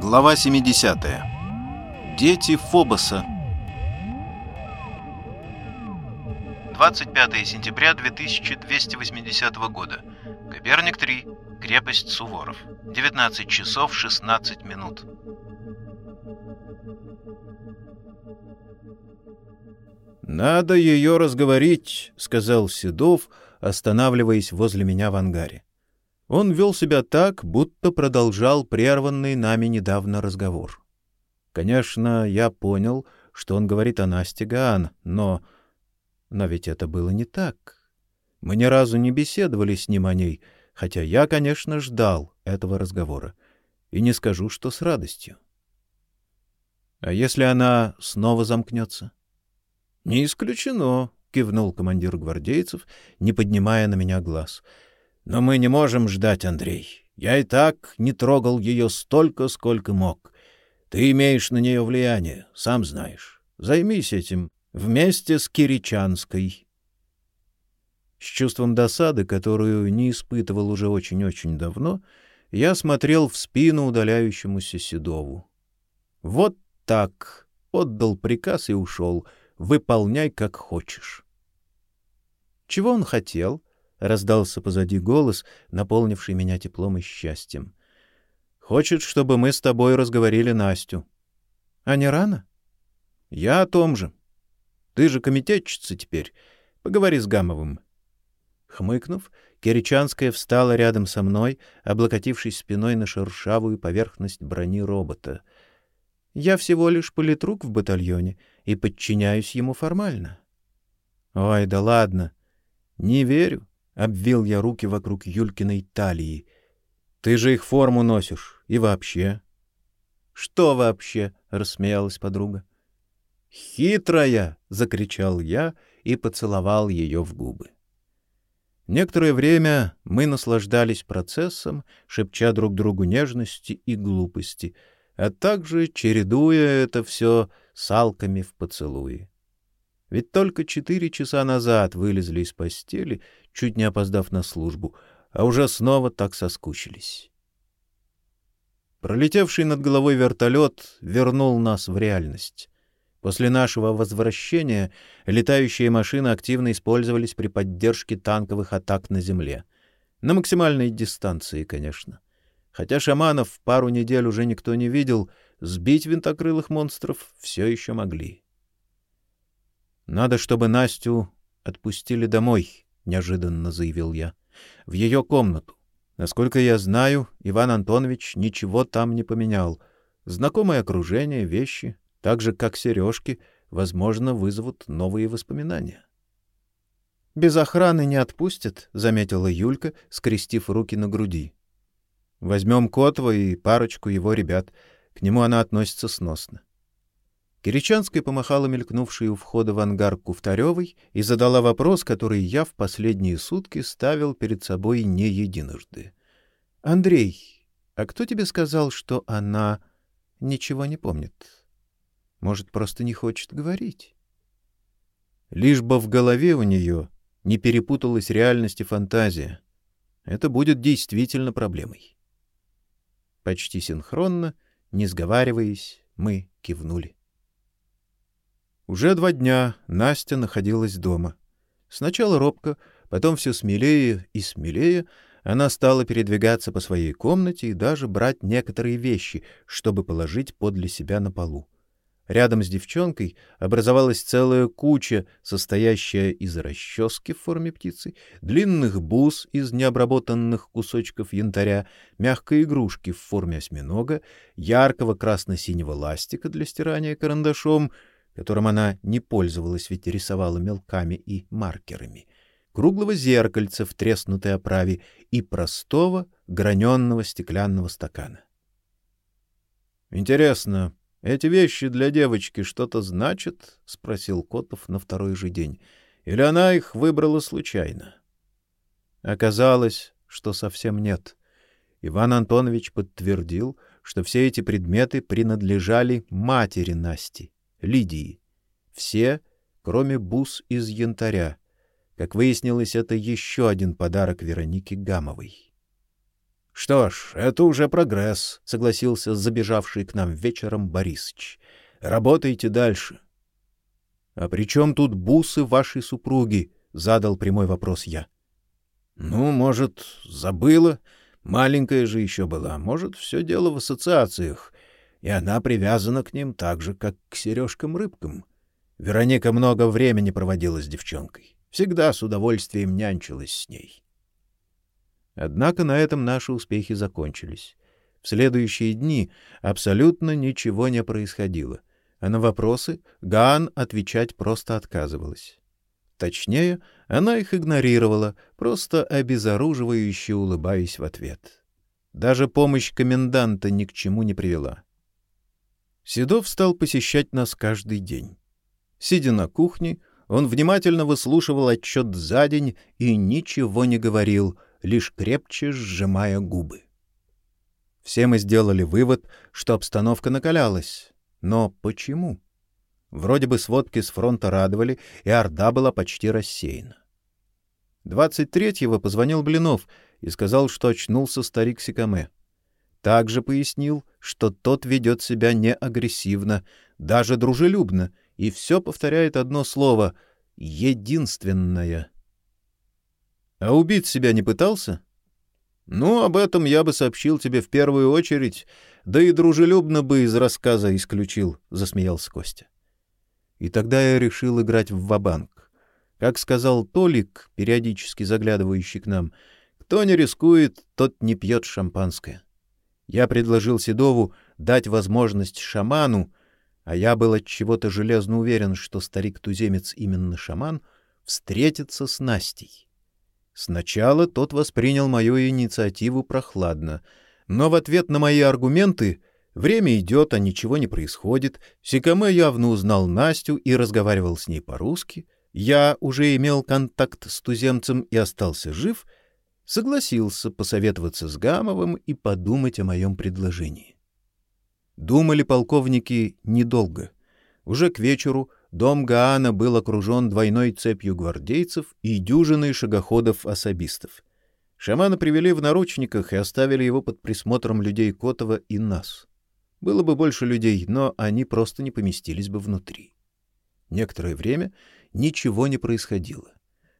Глава 70. Дети Фобоса. 25 сентября 2280 года. Коперник 3. Крепость Суворов. 19 часов 16 минут. «Надо ее разговорить», — сказал Седов, останавливаясь возле меня в ангаре. Он вел себя так, будто продолжал прерванный нами недавно разговор. Конечно, я понял, что он говорит о Насте Гаан, но... Но ведь это было не так. Мы ни разу не беседовали с ним о ней, хотя я, конечно, ждал этого разговора. И не скажу, что с радостью. А если она снова замкнется? — Не исключено, — кивнул командир гвардейцев, не поднимая на меня глаз. — Но мы не можем ждать, Андрей. Я и так не трогал ее столько, сколько мог. Ты имеешь на нее влияние, сам знаешь. Займись этим вместе с Киричанской. С чувством досады, которую не испытывал уже очень-очень давно, я смотрел в спину удаляющемуся Седову. Вот так. Отдал приказ и ушел. Выполняй, как хочешь. Чего он хотел? Раздался позади голос, наполнивший меня теплом и счастьем. Хочет, чтобы мы с тобой разговорили Настю. А не рано? Я о том же. Ты же комитетчица теперь. Поговори с Гамовым. Хмыкнув, Киричанская встала рядом со мной, облокотившись спиной на шершавую поверхность брони робота — я всего лишь политрук в батальоне и подчиняюсь ему формально. Ой, да ладно. Не верю, обвил я руки вокруг Юлькиной талии. Ты же их форму носишь и вообще. Что вообще? рассмеялась подруга. Хитрая, закричал я и поцеловал ее в губы. Некоторое время мы наслаждались процессом, шепча друг другу нежности и глупости — а также чередуя это все с алками в поцелуи. Ведь только четыре часа назад вылезли из постели, чуть не опоздав на службу, а уже снова так соскучились. Пролетевший над головой вертолет вернул нас в реальность. После нашего возвращения летающие машины активно использовались при поддержке танковых атак на земле. На максимальной дистанции, конечно. Хотя шаманов пару недель уже никто не видел, сбить винтокрылых монстров все еще могли. Надо, чтобы Настю отпустили домой, неожиданно заявил я, в ее комнату. Насколько я знаю, Иван Антонович ничего там не поменял. Знакомое окружение, вещи, так же как сережки, возможно, вызовут новые воспоминания. Без охраны не отпустят, заметила Юлька, скрестив руки на груди. Возьмем Котова и парочку его ребят. К нему она относится сносно. Киричанская помахала мелькнувшей у входа в ангар Куфтаревой и задала вопрос, который я в последние сутки ставил перед собой не единожды. — Андрей, а кто тебе сказал, что она ничего не помнит? Может, просто не хочет говорить? Лишь бы в голове у нее не перепуталась реальность и фантазия. Это будет действительно проблемой. Почти синхронно, не сговариваясь, мы кивнули. Уже два дня Настя находилась дома. Сначала робко, потом все смелее и смелее она стала передвигаться по своей комнате и даже брать некоторые вещи, чтобы положить подле себя на полу. Рядом с девчонкой образовалась целая куча, состоящая из расчески в форме птицы, длинных бус из необработанных кусочков янтаря, мягкой игрушки в форме осьминога, яркого красно-синего ластика для стирания карандашом, которым она не пользовалась, ведь рисовала мелками и маркерами, круглого зеркальца в треснутой оправе и простого граненного стеклянного стакана. Интересно, эти вещи для девочки что-то значат? спросил Котов на второй же день. Или она их выбрала случайно? Оказалось, что совсем нет. Иван Антонович подтвердил, что все эти предметы принадлежали матери Насти, Лидии. Все, кроме бус из янтаря. Как выяснилось, это еще один подарок Веронике Гамовой. Что ж, это уже прогресс, согласился забежавший к нам вечером Борисыч. Работайте дальше. А при чем тут бусы вашей супруги? задал прямой вопрос я. Ну, может, забыла, маленькая же еще была, может, все дело в ассоциациях, и она привязана к ним так же, как к сережкам-рыбкам. Вероника много времени проводила с девчонкой, всегда с удовольствием нянчилась с ней. Однако на этом наши успехи закончились. В следующие дни абсолютно ничего не происходило, а на вопросы Гаан отвечать просто отказывалась. Точнее, она их игнорировала, просто обезоруживающе улыбаясь в ответ. Даже помощь коменданта ни к чему не привела. Седов стал посещать нас каждый день. Сидя на кухне, он внимательно выслушивал отчет за день и ничего не говорил, лишь крепче сжимая губы. Все мы сделали вывод, что обстановка накалялась. Но почему? Вроде бы сводки с фронта радовали, и Орда была почти рассеяна. 23-го позвонил Блинов и сказал, что очнулся старик Сикаме. Также пояснил, что тот ведет себя не агрессивно, даже дружелюбно, и все повторяет одно слово — «единственное». А убить себя не пытался? Ну, об этом я бы сообщил тебе в первую очередь, да и дружелюбно бы из рассказа исключил, — засмеялся Костя. И тогда я решил играть в ва-банк. Как сказал Толик, периодически заглядывающий к нам, кто не рискует, тот не пьет шампанское. Я предложил Седову дать возможность шаману, а я был от чего-то железно уверен, что старик-туземец именно шаман, встретиться с Настей. Сначала тот воспринял мою инициативу прохладно, но в ответ на мои аргументы время идет, а ничего не происходит. Сикаме явно узнал Настю и разговаривал с ней по-русски. Я уже имел контакт с туземцем и остался жив, согласился посоветоваться с Гамовым и подумать о моем предложении. Думали полковники недолго. Уже к вечеру Дом Гаана был окружен двойной цепью гвардейцев и дюжиной шагоходов-особистов. Шамана привели в наручниках и оставили его под присмотром людей Котова и нас. Было бы больше людей, но они просто не поместились бы внутри. Некоторое время ничего не происходило.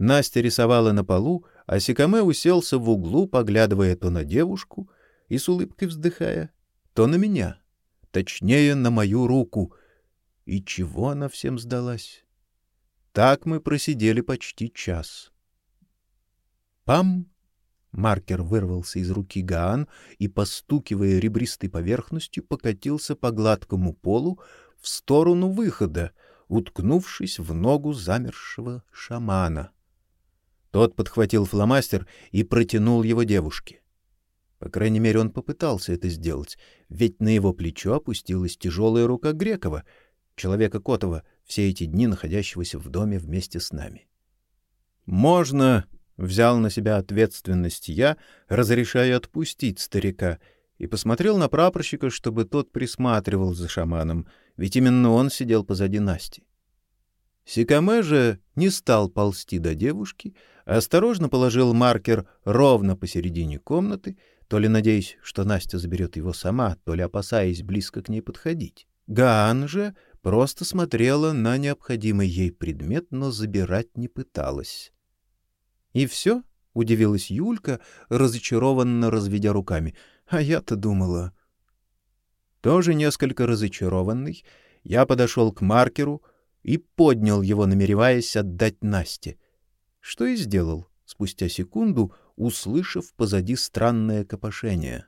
Настя рисовала на полу, а Сикаме уселся в углу, поглядывая то на девушку и с улыбкой вздыхая, то на меня, точнее, на мою руку, и чего она всем сдалась? Так мы просидели почти час. Пам! Маркер вырвался из руки Гаан и, постукивая ребристой поверхностью, покатился по гладкому полу в сторону выхода, уткнувшись в ногу замершего шамана. Тот подхватил фломастер и протянул его девушке. По крайней мере, он попытался это сделать, ведь на его плечо опустилась тяжелая рука Грекова, человека Котова, все эти дни находящегося в доме вместе с нами. Можно, взял на себя ответственность я, разрешая отпустить старика, и посмотрел на прапорщика, чтобы тот присматривал за шаманом, ведь именно он сидел позади Насти. Сикаме же не стал ползти до девушки, а осторожно положил маркер ровно посередине комнаты, то ли надеясь, что Настя заберет его сама, то ли опасаясь близко к ней подходить. Гаан же просто смотрела на необходимый ей предмет, но забирать не пыталась. И все? — удивилась Юлька, разочарованно разведя руками. — А я-то думала... Тоже несколько разочарованный, я подошел к маркеру и поднял его, намереваясь отдать Насте. Что и сделал, спустя секунду, услышав позади странное копошение.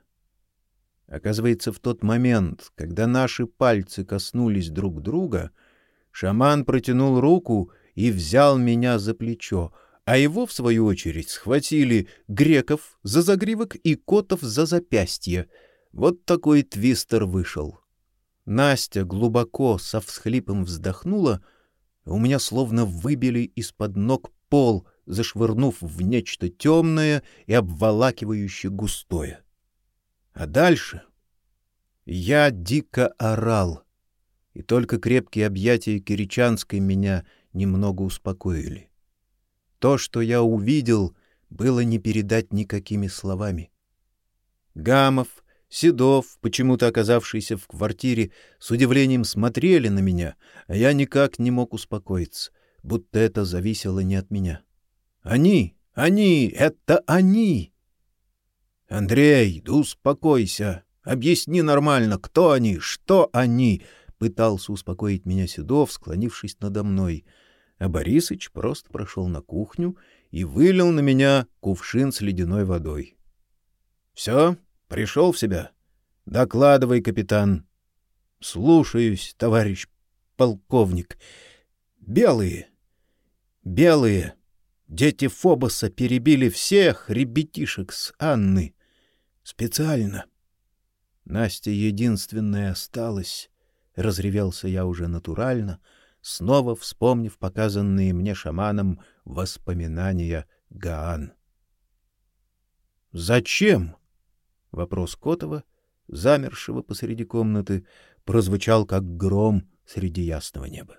Оказывается, в тот момент, когда наши пальцы коснулись друг друга, шаман протянул руку и взял меня за плечо, а его, в свою очередь, схватили греков за загривок и котов за запястье. Вот такой твистер вышел. Настя глубоко со всхлипом вздохнула, у меня словно выбили из-под ног пол, зашвырнув в нечто темное и обволакивающее густое. А дальше я дико орал, и только крепкие объятия Киричанской меня немного успокоили. То, что я увидел, было не передать никакими словами. Гамов, Седов, почему-то оказавшийся в квартире, с удивлением смотрели на меня, а я никак не мог успокоиться, будто это зависело не от меня. Они, они, это они! Андрей, да успокойся, объясни нормально, кто они, что они, пытался успокоить меня Седов, склонившись надо мной. А Борисыч просто прошел на кухню и вылил на меня кувшин с ледяной водой. Все, Пришел в себя? Докладывай, капитан. Слушаюсь, товарищ полковник. Белые. Белые. Дети Фобоса перебили всех ребятишек с Анны. Специально. Настя единственная осталась. Разревелся я уже натурально, снова вспомнив показанные мне шаманом воспоминания Гаан. Зачем? Вопрос Котова, замершего посреди комнаты, прозвучал как гром среди ясного неба.